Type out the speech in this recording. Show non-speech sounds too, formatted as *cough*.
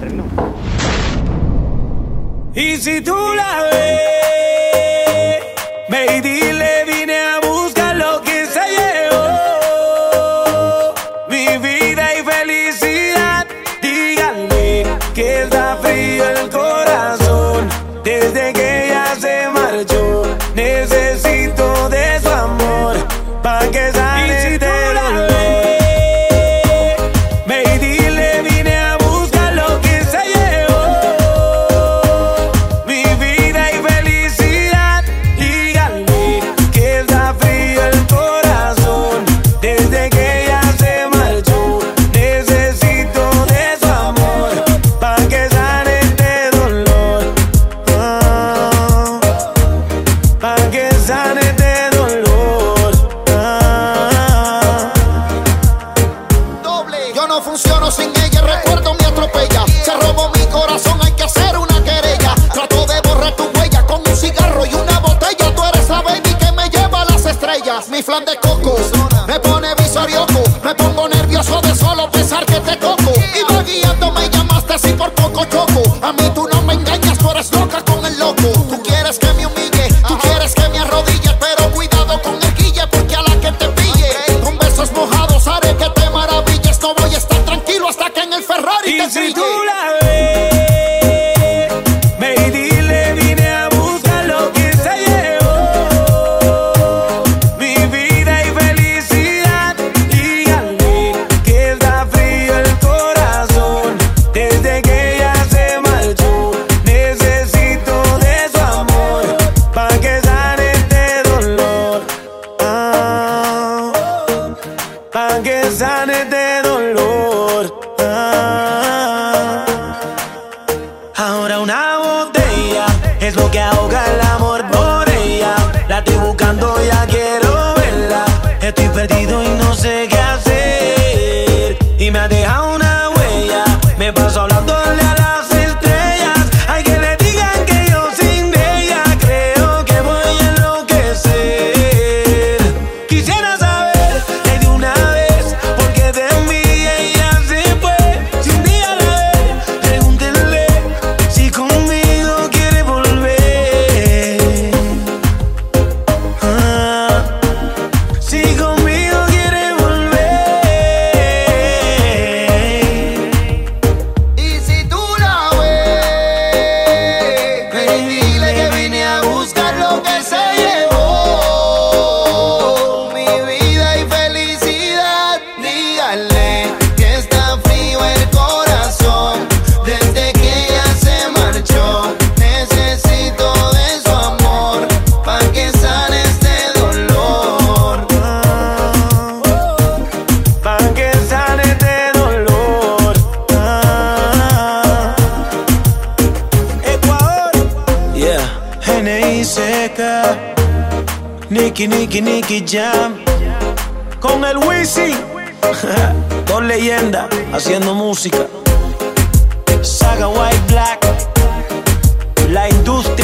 terminó. Y si tú la ves, baby, le en el Ferrari y down N.I.C.K. Nicky, Nicky, Nicky Jam. Con el Wisi. *laughs* Dos leyendas haciendo música. Saga White Black. La industria.